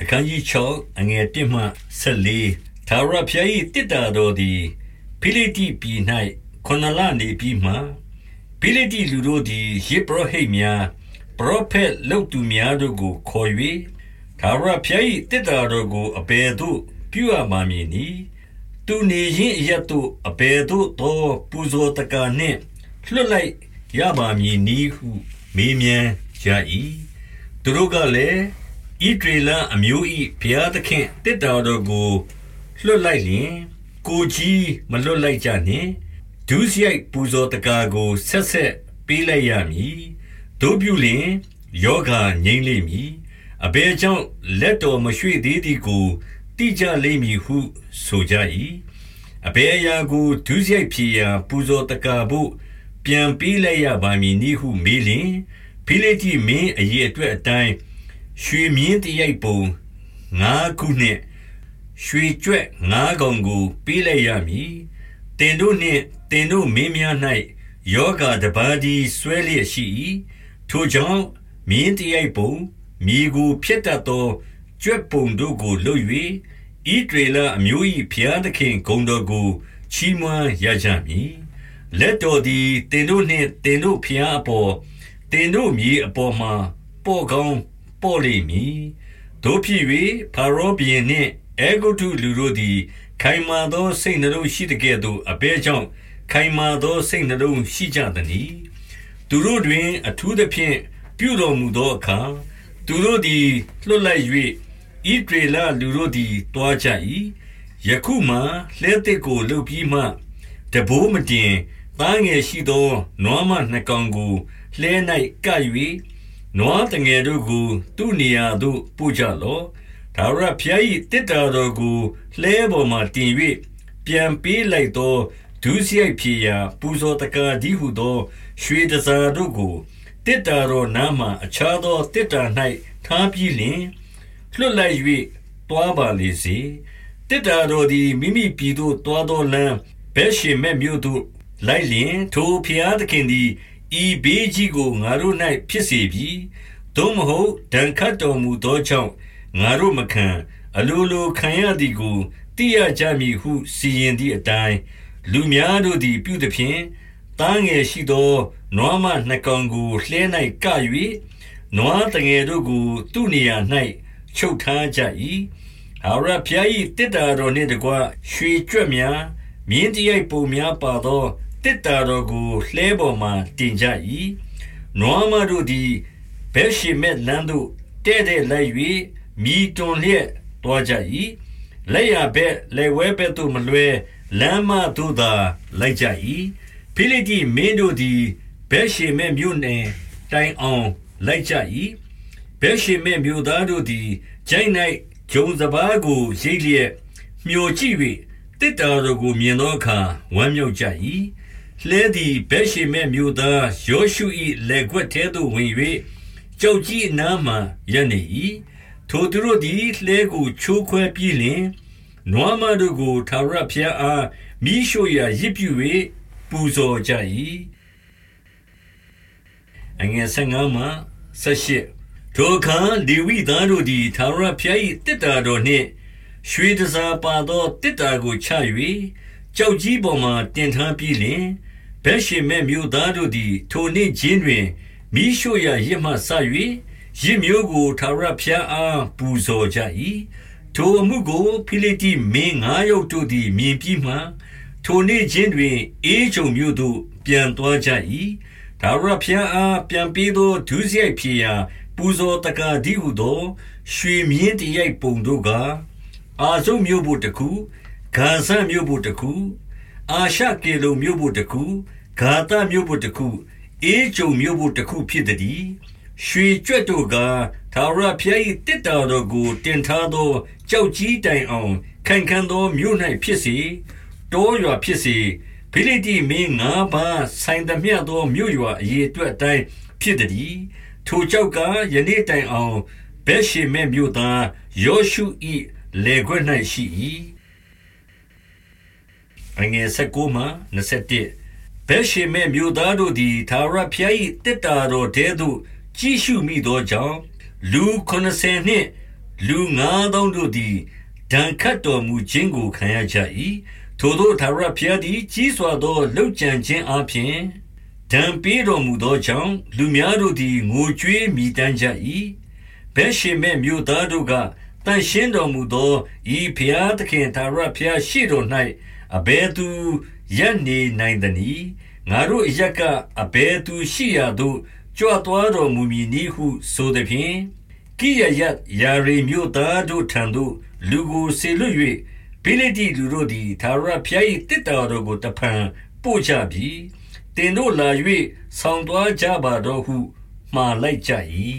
အခန်းကြီး6အငယ်1မှ14သာရဖျား၏တစ်တာတော်သည်ဖိလိတိပြည်၌ခொနလနေပြီးမှဖိလိတိလူတို့သည်ယေဘရဟိတ်များပရောဖက်လုတ်သူများတို့ကိုခေါ်၍သာရဖျား၏တစ်တာတော်ကိုအဘယ်သို့ပြုအပ်ပါမည်နည်းသူနေရင်အရတ်တို့အဘယ်သို့သောပူဇော်တကာနှင့်လွတ်လိုက်ရပါမည်နည်းဟုမေးမြန်းကြ၏သူတို့ကလည်း ဣဒရေလအမျိုး၏ဘုရားသခင်တစ်တော်တော်ကိုလွတ်လိုက်လျင်ကိုကြီးမလွတ်လိုက်ကြနှင့်ဒုစရိုက်ပူဇော်တကာကိုဆက်ဆက်ပေးလိုက်ရမည်တို့ပြုလျင်ယောဂငြိမ့်လိမ့်မည်အဘယ်ကြောင့်လက်တော်မရွှေ့သေးသည်ကိုတိကြလိမ့်မည်ဟုဆိုကြ၏အဘယ်အရာကိုဒုစရိုက်ဖြေရာပူဇော်တကာဖို့ပြန်ပေးလိုက်ရပါမည်နည်းဟုမေးလျင်ဖိလိတိမင်းအရေးအတွက်အတိုင်း ရွှေမြင်းတရိုက်ပုံငါးခုနှင့် ရွှေကြွက်ငါးကောင်ကို ပေးလိုက်ရမည်တင်တို့နှင့်တင်တို့မင်းများ၌ယောဂတပါးဒီဆွဲလျက်ရှိ၏ထိုကြောင့်မြင်းတရိုက်ပုံမြေကိုဖျက်တတ်သောကြွက်ပုံတို့ကိုလွတ်၍ဤဒေလအမျိုး၏ဖျားသခင်ဂုံတော်ကိုချီးမွမ်းရကြမည်လက်တော်သည်တင်တို့နှင့်တင်တို့ဖျားအပေါ်တင်တို့မြေအပေါ်မှာပေါ်ကောင်း ပေါ်လိမ့်မည်တို့ဖြစ်၍ဖာရောဘီနှင့်အေဂုတုလူတို့သည် ခိုင်မာသောစိတ်နှလုံးရှိတဲ့ကဲ့သို့အဘဲကြောင့်ခိုင်မာသောစိတ်နှလုံးရှိကြသည်။သူတို့တွင် အထူးသဖြင့်ပြုတော်မူသောအခါသူတို့သည်လွတ်လပ်၍ဣဒေလလူတို့သည်တွားကြ၏။ယခုမှလှဲတဲ့ကိုလှုပ်ပြီးမှတဘိုးမတင်သားငယ်ရှိသောနွားမနှစ်ကောင်ကိုလှဲ၌ကပ်၍ နွားတငယ်တို့ကိုသူ့နေရာသို့ပို့ကြလော့ဒါဝရဖျား၏တစ်တာတော်ကိုလှဲပေါ်မှတင်၍ပြန်ပေးလိုက်သောဒုစရိုက်ဖြေရာပူဇော်တကာဒီဟုသော ရွှေတစားတို့ကိုတစ်တာတော်နားမှအခြားသောတစ်တာ၌ထားပြီးလျင်လွတ်လိုက်၍တွားပါလေစေတစ်တာတော်သည်မိမိပြည်သို့တွားသောလမ်းဘဲရှင်မဲ့မြို့သို့လိုက်လျင် ထိုဖျားသခင်သည် ဤဘေးကြီးကိုငါတို့၌ဖြစ်စေပြီသို့မဟုတ်ဒဏ်ခတ်တော်မူသောကြောင့်ငါတို့မခံအလိုလိုခံရသည်ကိုသိရကြမည်ဟု စီရင်သည့်အတိုင်းလူများတို့သည်ပြုသဖြင့်တားငယ်ရှိသောနွားမနှစ်ကောင်ကိုလှဲ၌က၍နွားတငယ်တို့ကို သူ့နေရာ၌ချုပ်ထားကြ၏ဟာရဖျား၏တစ်တာတော်နှင့်တကွရွှေကြွက်များမြင်းတရိုက်ပုံများပါသော တစ်တာတော်ကိုလှဲပေါ်မှတင်ကြ၏နွားမတို့သည်ဘဲရှိမဲ့လမ်းသို့တဲ့တဲ့လိုက်၍မိတွန်လျက်တွားကြ၏လက်ရဘက်လက်ဝဲဘက်သို့မလွဲလမ်းမသို့သာလိုက်ကြ၏ဖိလိတိမင်းတို့သည်ဘဲရှိမဲ့မြို့နယ်တိုင်အောင်လိုက်ကြ၏ဘဲရှိမဲ့မြို့သားတို့သည်ကျိုင်း၌ဂျုံစဘာကိုရိတ်လျက်မျောကြည့်၍တစ်တာတို့ကိုမြင်သောအခါဝမ်းမြောက်ကြ၏ လှဲသည်ဘဲရှိမဲ့မြို့သားယောရှု၏လက်ွက်ထဲသို့ဝင်၍ကြောက်ကြီးအနားမှရပ်နေ၏ထိုသူတို့သည်လှဲကိုချိုးခွဲပြီးလျှင်နွားမတို့ကိုထာဝရဘုရားအားမိရှို့ရာရစ်ပြူ၍ပူဇော်ကြ၏အငယ်15မှ18ထိုအခါလေဝိသားတို့သည်ထာဝရဘုရား၏တစ်တာတော်နှင့်ရွှေတစားပါသောတစ်တာကိုချ၍ကြောက်ကြီးပေါ်မှတင်ထားပြီးလျှင် ဘက်ရှင်မဲ့မြို့သားတို့သည် ထိုနေ့ချင်းတွင်မိရှို့ရာရစ်မှဆ၍ရစ်မျိုးကိုထာဝရဘုရားအားပူဇော်ကြ၏ထိုအမှုကိုဖိလိတိမင်းငါးယောက်တို့သည်မြင်ပြီးမှထိုနေ့ချင်းတွင်အေးချုံမြို့သို့ပြန်သွားကြ၏ဒါဝရဘုရားအားပြန်ပြီးသောဒုစရိုက်ဖြေရာ ပူဇော်တကာဒီဟုသော ရွှေမြင်းတရိုက်ပုံတို့ကအာဇုမြို့ဘုတခုဂါဇမြို့ဘုတခု အာရှကေလုံမြို့ဘုတခုဂါသမြို့ဘုတခုအေးကြုံမြို့ဘုတခုဖြစ်သည်ရွှေကြွက်တို့ကသာရဖျား၏တစ်တော်တို့ကိုတင်ထားသောကြောက်ကြီးတိုင်အောင်ခိုင်ခံ့သောမြို့၌ဖြစ်စေတောရွာဖြစ်စေဖိလိတိမင်းငါးပါးဆိုင်သမျှသောမြို့ရွာအရေးအတွက်အတိုင်းဖြစ်သည်ထိုကြောက်ကယနေ့တိုင်အောင်ဘဲရှိမဲမြို့သားယောရှု၏လေခွက်၌ရှိ၏ အငယ်၁၉မှ21ဘဲရှိမဲမြို့သားတို့သည်သာရဖျား၏တစ်တာတော်တဲသို့ကြည့်ရှုမိသောကြောင့်လူ90နှင့်လူငါးသောင်းတို့သည်ဒဏ်ခတ်တော်မူခြင်းကိုခံရကြ၏ထိုသောသာရဖျားသည်ကြီးစွာသောလှုပ်ကြံခြင်းအပြင်ဒံပေးတော်မူသောကြောင့်လူများတို့သည်ငိုကြွေးမိတမ်းကြ၏ဘဲရှိမဲ့မြို့သားတို့ကတန်ရှင်းတော်မူသောဤဖျားသခင်သာရဖျားရှိတော်၌ အဘယ်သူရက်နေနိုင်သနည်းငါတို့အရက်ကအဘယ်သူရှိရာသို့ကြွသွားတော်မူမည်နည်းဟုဆိုသည်ဖြင့်ကိယယတ်ယာရိမြို့သားတို့ထံသို့လူကိုဆေလွတ်၍ဖိလိတိလူတို့သည်သာရဖျား၏တစ်တော်တို့ကိုတဖန်ပို့ကြပြီတင်တို့လာ၍ဆောင်းသွားကြပါတော့ဟုမှားလိုက်ကြ၏